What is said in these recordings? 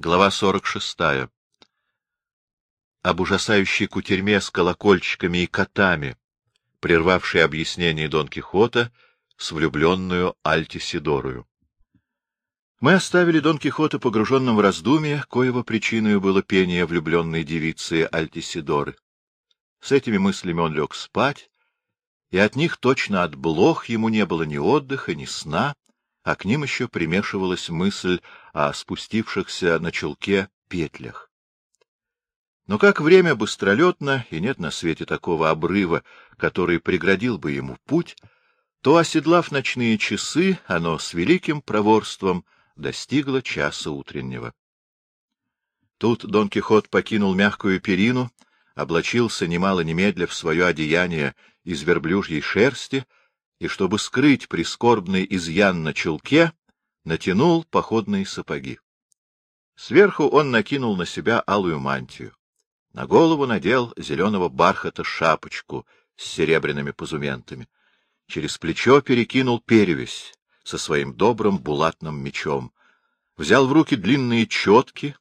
Глава 46. Об ужасающей кутерьме с колокольчиками и котами, прервавшей объяснение Дон Кихота с влюбленную Альтисидорую. Мы оставили Дон Кихота погруженным в раздумье, коего причиной было пение влюбленной девицы Альтисидоры. С этими мыслями он лег спать, и от них точно от блох ему не было ни отдыха, ни сна, а к ним еще примешивалась мысль о спустившихся на челке петлях. Но как время быстролетно, и нет на свете такого обрыва, который преградил бы ему путь, то, оседлав ночные часы, оно с великим проворством достигло часа утреннего. Тут Дон Кихот покинул мягкую перину, облачился немало немедля в свое одеяние из верблюжьей шерсти и, чтобы скрыть прискорбный изъян на чулке, натянул походные сапоги. Сверху он накинул на себя алую мантию. На голову надел зеленого бархата шапочку с серебряными позументами. Через плечо перекинул перевязь со своим добрым булатным мечом. Взял в руки длинные четки,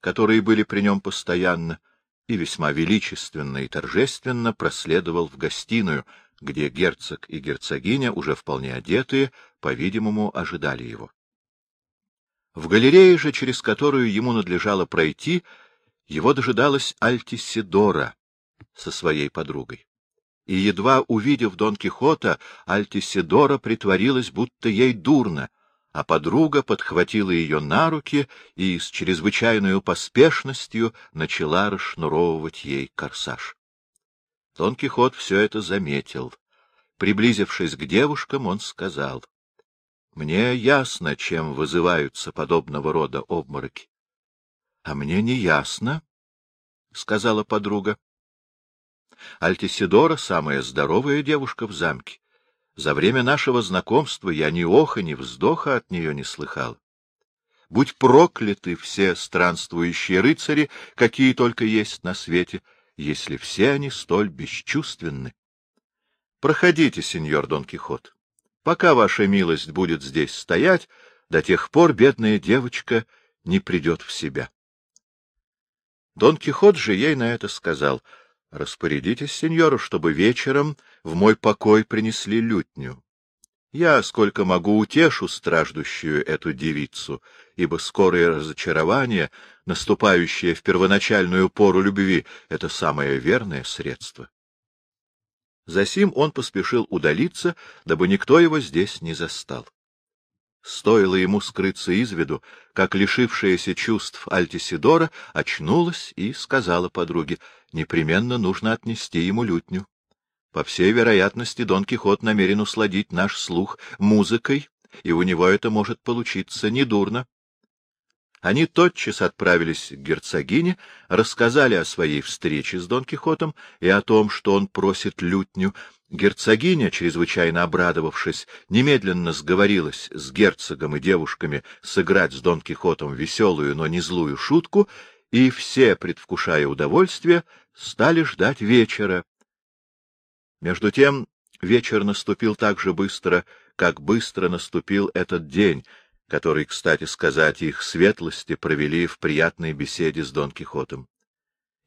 которые были при нем постоянно, и весьма величественно и торжественно проследовал в гостиную, где герцог и герцогиня, уже вполне одетые, по-видимому, ожидали его. В галерее же, через которую ему надлежало пройти, его дожидалась Альтисидора со своей подругой. И, едва увидев Дон Кихота, Альтисидора притворилась, будто ей дурно, а подруга подхватила ее на руки и с чрезвычайной поспешностью начала расшнуровывать ей корсаж. Дон Кихот все это заметил. Приблизившись к девушкам, он сказал, — Мне ясно, чем вызываются подобного рода обмороки. — А мне не ясно, — сказала подруга. Альтисидора — самая здоровая девушка в замке. За время нашего знакомства я ни оха, ни вздоха от нее не слыхал. Будь прокляты все странствующие рыцари, какие только есть на свете, — если все они столь бесчувственны. Проходите, сеньор Дон Кихот. Пока ваша милость будет здесь стоять, до тех пор бедная девочка не придет в себя. Дон Кихот же ей на это сказал, — Распорядитесь, сеньору, чтобы вечером в мой покой принесли лютню. Я, сколько могу, утешу страждущую эту девицу, ибо скорое разочарование, наступающее в первоначальную пору любви, — это самое верное средство. Засим он поспешил удалиться, дабы никто его здесь не застал. Стоило ему скрыться из виду, как лишившаяся чувств Альтисидора очнулась и сказала подруге, непременно нужно отнести ему лютню. По всей вероятности, Дон Кихот намерен усладить наш слух музыкой, и у него это может получиться недурно. Они тотчас отправились к герцогине, рассказали о своей встрече с Дон Кихотом и о том, что он просит лютню. Герцогиня, чрезвычайно обрадовавшись, немедленно сговорилась с герцогом и девушками сыграть с Дон Кихотом веселую, но не злую шутку, и все, предвкушая удовольствие, стали ждать вечера, между тем вечер наступил так же быстро, как быстро наступил этот день, который, кстати сказать, их светлости провели в приятной беседе с Дон Кихотом.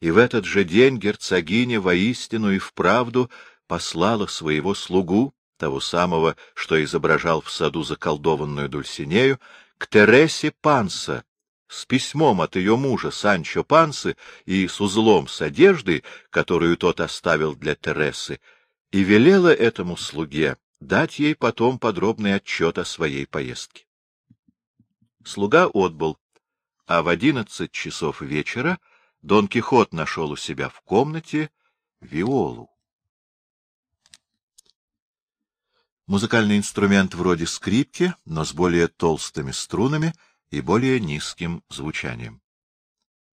И в этот же день герцогиня воистину и вправду послала своего слугу, того самого, что изображал в саду заколдованную Дульсинею, к Тересе Панса, с письмом от ее мужа Санчо Пансы и с узлом с одеждой, которую тот оставил для Тересы, и велела этому слуге дать ей потом подробный отчет о своей поездке. Слуга отбыл, а в одиннадцать часов вечера Дон Кихот нашел у себя в комнате виолу. Музыкальный инструмент вроде скрипки, но с более толстыми струнами и более низким звучанием.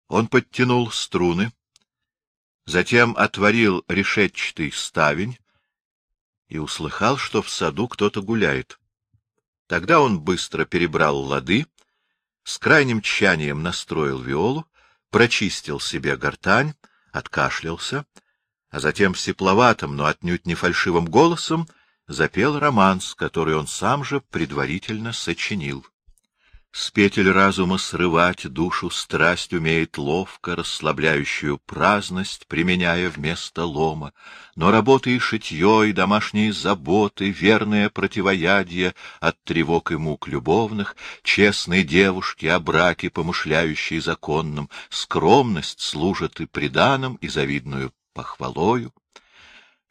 Он подтянул струны, затем отворил решетчатый ставень, и услыхал, что в саду кто-то гуляет. Тогда он быстро перебрал лады, с крайним тщанием настроил виолу, прочистил себе гортань, откашлялся, а затем всепловатым, но отнюдь не фальшивым голосом запел романс, который он сам же предварительно сочинил. С петель разума срывать душу страсть умеет ловко, расслабляющую праздность, применяя вместо лома. Но работа и шитье, и домашние заботы, верное противоядие от тревог и мук любовных, честной девушки о браке, помышляющей законным, скромность служат и приданым, и завидную похвалою.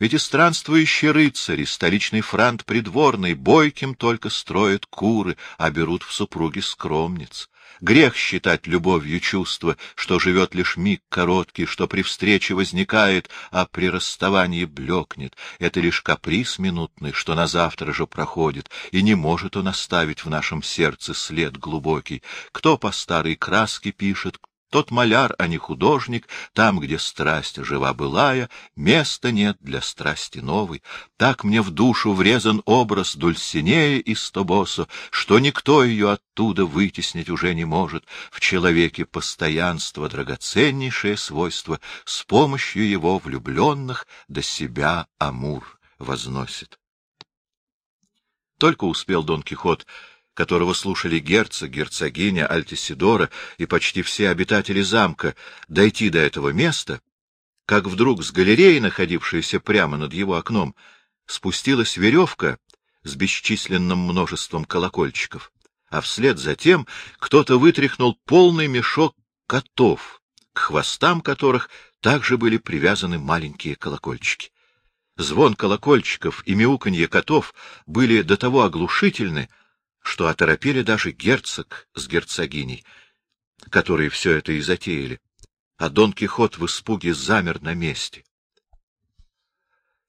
Ведь и странствующие рыцари, столичный франт придворный, бойким только строят куры, а берут в супруги скромниц. Грех считать любовью чувство, что живет лишь миг короткий, что при встрече возникает, а при расставании блекнет. Это лишь каприз минутный, что на завтра же проходит, и не может он оставить в нашем сердце след глубокий. Кто по старой краске пишет, тот маляр, а не художник, там, где страсть жива былая, места нет для страсти новой. Так мне в душу врезан образ Дульсинея из Тобосо, что никто ее оттуда вытеснить уже не может. В человеке постоянство — драгоценнейшее свойство, с помощью его влюбленных до себя Амур возносит. Только успел Дон Кихот которого слушали герцог, герцогиня, Альтисидора и почти все обитатели замка, дойти до этого места, как вдруг с галереи, находившейся прямо над его окном, спустилась веревка с бесчисленным множеством колокольчиков, а вслед за тем кто-то вытряхнул полный мешок котов, к хвостам которых также были привязаны маленькие колокольчики. Звон колокольчиков и мяуканье котов были до того оглушительны, что оторопели даже герцог с герцогиней, которые все это и затеяли, а Дон Кихот в испуге замер на месте.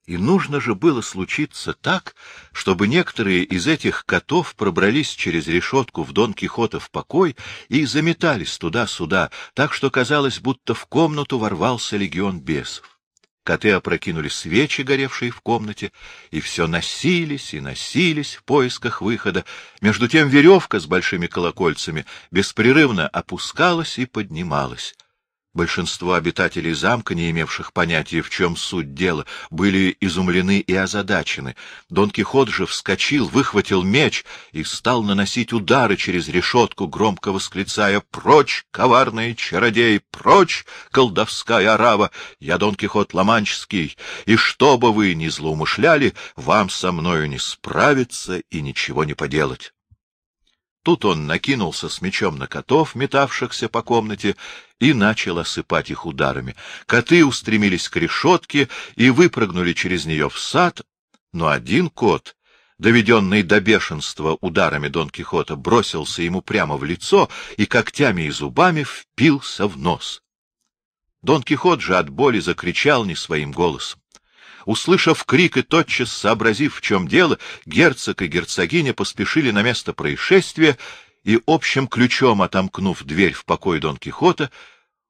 И нужно же было случиться так, чтобы некоторые из этих котов пробрались через решетку в Дон Кихота в покой и заметались туда-сюда, так что казалось, будто в комнату ворвался легион бесов. Коты опрокинули свечи, горевшие в комнате, и все носились и носились в поисках выхода. Между тем веревка с большими колокольцами беспрерывно опускалась и поднималась. Большинство обитателей замка, не имевших понятия, в чем суть дела, были изумлены и озадачены. Дон Кихот же вскочил, выхватил меч и стал наносить удары через решетку, громко восклицая «Прочь, коварные чародеи! Прочь, колдовская арава! Я Дон Кихот Ломанческий, и что бы вы ни злоумышляли, вам со мною не справиться и ничего не поделать!» Тут он накинулся с мечом на котов, метавшихся по комнате, и начал осыпать их ударами. Коты устремились к решетке и выпрыгнули через нее в сад, но один кот, доведенный до бешенства ударами Дон Кихота, бросился ему прямо в лицо и когтями и зубами впился в нос. Дон Кихот же от боли закричал не своим голосом. Услышав крик и тотчас сообразив, в чем дело, герцог и герцогиня поспешили на место происшествия и, общим ключом отомкнув дверь в покой Дон Кихота,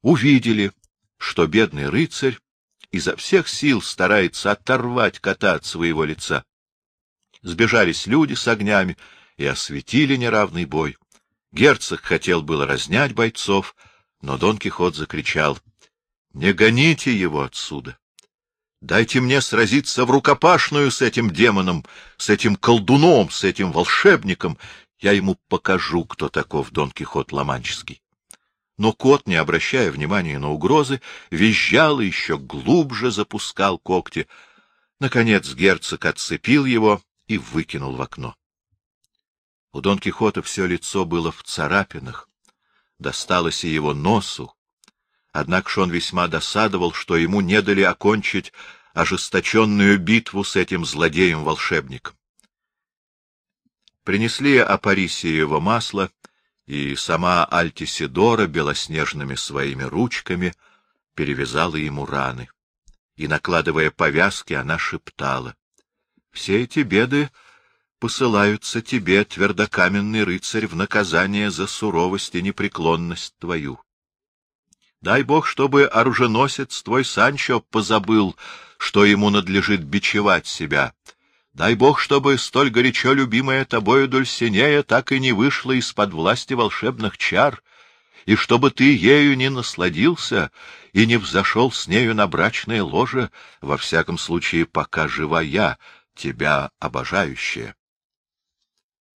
увидели, что бедный рыцарь изо всех сил старается оторвать кота от своего лица. Сбежались люди с огнями и осветили неравный бой. Герцог хотел было разнять бойцов, но Дон Кихот закричал — Не гоните его отсюда! Дайте мне сразиться в рукопашную с этим демоном, с этим колдуном, с этим волшебником. Я ему покажу, кто таков Дон Кихот Ломанческий. Но кот, не обращая внимания на угрозы, визжал и еще глубже запускал когти. Наконец герцог отцепил его и выкинул в окно. У Дон Кихота все лицо было в царапинах, досталось и его носу, Однако ж он весьма досадовал, что ему не дали окончить ожесточенную битву с этим злодеем-волшебником. Принесли Апарисиево масло, и сама Альтисидора белоснежными своими ручками перевязала ему раны. И, накладывая повязки, она шептала. — Все эти беды посылаются тебе, твердокаменный рыцарь, в наказание за суровость и непреклонность твою. Дай бог, чтобы оруженосец твой Санчо позабыл, что ему надлежит бичевать себя. Дай бог, чтобы столь горячо любимая тобою Дульсинея так и не вышла из-под власти волшебных чар, и чтобы ты ею не насладился и не взошел с нею на брачное ложе, во всяком случае, пока жива я, тебя обожающая.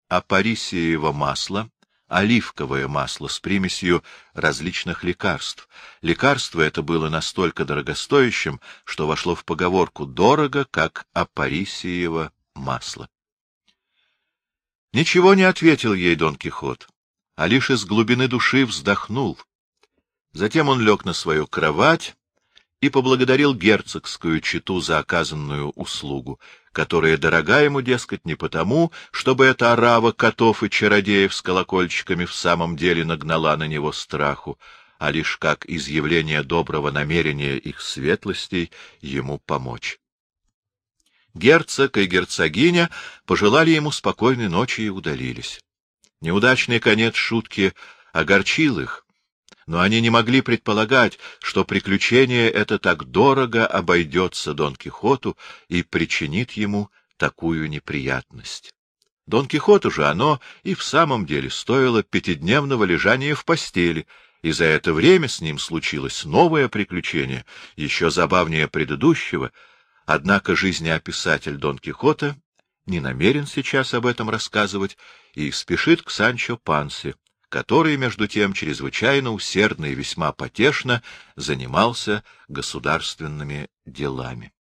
А Парисиево масло оливковое масло с примесью различных лекарств. Лекарство это было настолько дорогостоящим, что вошло в поговорку «дорого, как апарисиево масло». Ничего не ответил ей Дон Кихот, а лишь из глубины души вздохнул. Затем он лег на свою кровать и поблагодарил герцогскую читу за оказанную услугу, которая дорога ему, дескать, не потому, чтобы эта орава котов и чародеев с колокольчиками в самом деле нагнала на него страху, а лишь как изъявление доброго намерения их светлостей ему помочь. Герцог и герцогиня пожелали ему спокойной ночи и удалились. Неудачный конец шутки огорчил их, но они не могли предполагать, что приключение это так дорого обойдется Дон Кихоту и причинит ему такую неприятность. Дон Кихоту же оно и в самом деле стоило пятидневного лежания в постели, и за это время с ним случилось новое приключение, еще забавнее предыдущего, однако жизнеописатель Дон Кихота не намерен сейчас об этом рассказывать и спешит к Санчо Пансе, который, между тем, чрезвычайно усердно и весьма потешно занимался государственными делами.